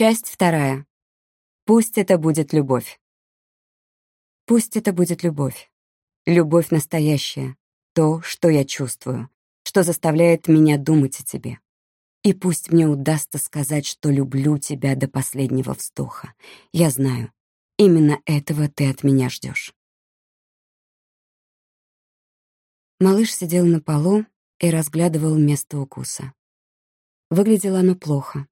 Часть вторая. Пусть это будет любовь. Пусть это будет любовь. Любовь настоящая. То, что я чувствую, что заставляет меня думать о тебе. И пусть мне удастся сказать, что люблю тебя до последнего вздоха. Я знаю, именно этого ты от меня ждешь. Малыш сидел на полу и разглядывал место укуса. Выглядело оно плохо.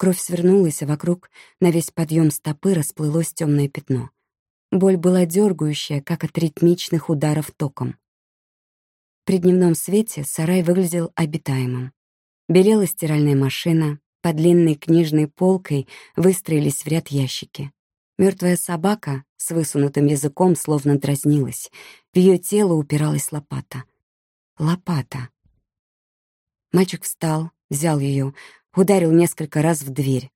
Кровь свернулась, а вокруг на весь подъем стопы расплылось темное пятно. Боль была дергающая, как от ритмичных ударов током. При дневном свете сарай выглядел обитаемым. Белела стиральная машина, под длинной книжной полкой выстроились в ряд ящики. Мертвая собака с высунутым языком словно дразнилась. В ее тело упиралась лопата. Лопата. Мальчик встал, взял ее, Ударил несколько раз в дверь.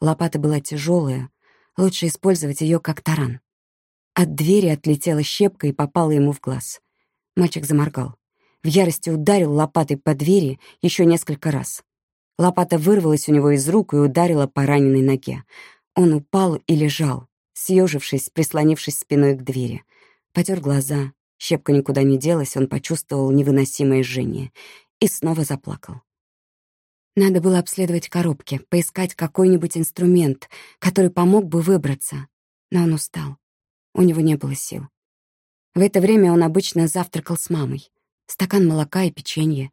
Лопата была тяжелая, лучше использовать ее как таран. От двери отлетела щепка и попала ему в глаз. Мальчик заморгал. В ярости ударил лопатой по двери еще несколько раз. Лопата вырвалась у него из рук и ударила по раненой ноге. Он упал и лежал, съежившись, прислонившись спиной к двери. Потер глаза. Щепка никуда не делась, он почувствовал невыносимое жжение и снова заплакал. Надо было обследовать коробки, поискать какой-нибудь инструмент, который помог бы выбраться. Но он устал. У него не было сил. В это время он обычно завтракал с мамой. Стакан молока и печенье.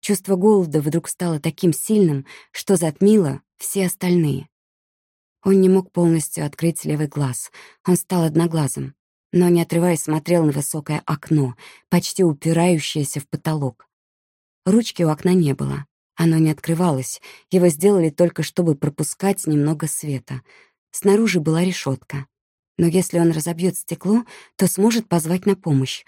Чувство голода вдруг стало таким сильным, что затмило все остальные. Он не мог полностью открыть левый глаз. Он стал одноглазым, но, не отрываясь, смотрел на высокое окно, почти упирающееся в потолок. Ручки у окна не было. Оно не открывалось, его сделали только, чтобы пропускать немного света. Снаружи была решетка. Но если он разобьет стекло, то сможет позвать на помощь.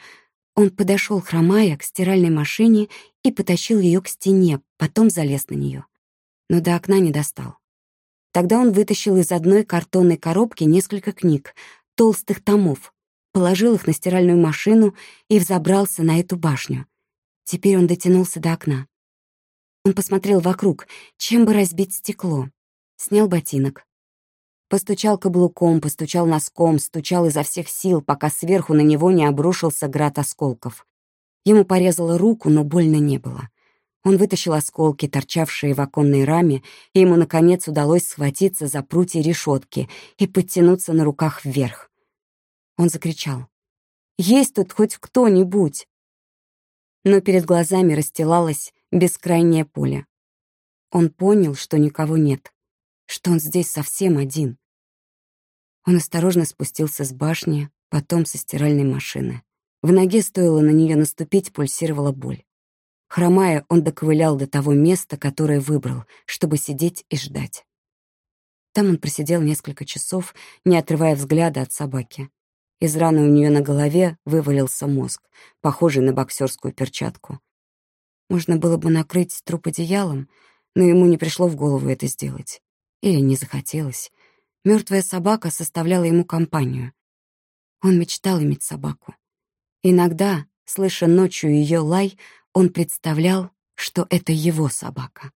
Он подошел, хромая, к стиральной машине и потащил ее к стене, потом залез на нее. Но до окна не достал. Тогда он вытащил из одной картонной коробки несколько книг, толстых томов, положил их на стиральную машину и взобрался на эту башню. Теперь он дотянулся до окна. Он посмотрел вокруг, чем бы разбить стекло. Снял ботинок. Постучал каблуком, постучал носком, стучал изо всех сил, пока сверху на него не обрушился град осколков. Ему порезало руку, но больно не было. Он вытащил осколки, торчавшие в оконной раме, и ему, наконец, удалось схватиться за прутья решетки и подтянуться на руках вверх. Он закричал. «Есть тут хоть кто-нибудь!» Но перед глазами расстилалась бескрайнее поле. Он понял, что никого нет, что он здесь совсем один. Он осторожно спустился с башни, потом со стиральной машины. В ноге стоило на нее наступить, пульсировала боль. Хромая, он доковылял до того места, которое выбрал, чтобы сидеть и ждать. Там он просидел несколько часов, не отрывая взгляда от собаки. Из раны у нее на голове вывалился мозг, похожий на боксерскую перчатку. Можно было бы накрыть труп одеялом, но ему не пришло в голову это сделать. Или не захотелось. Мертвая собака составляла ему компанию. Он мечтал иметь собаку. Иногда, слыша ночью ее лай, он представлял, что это его собака.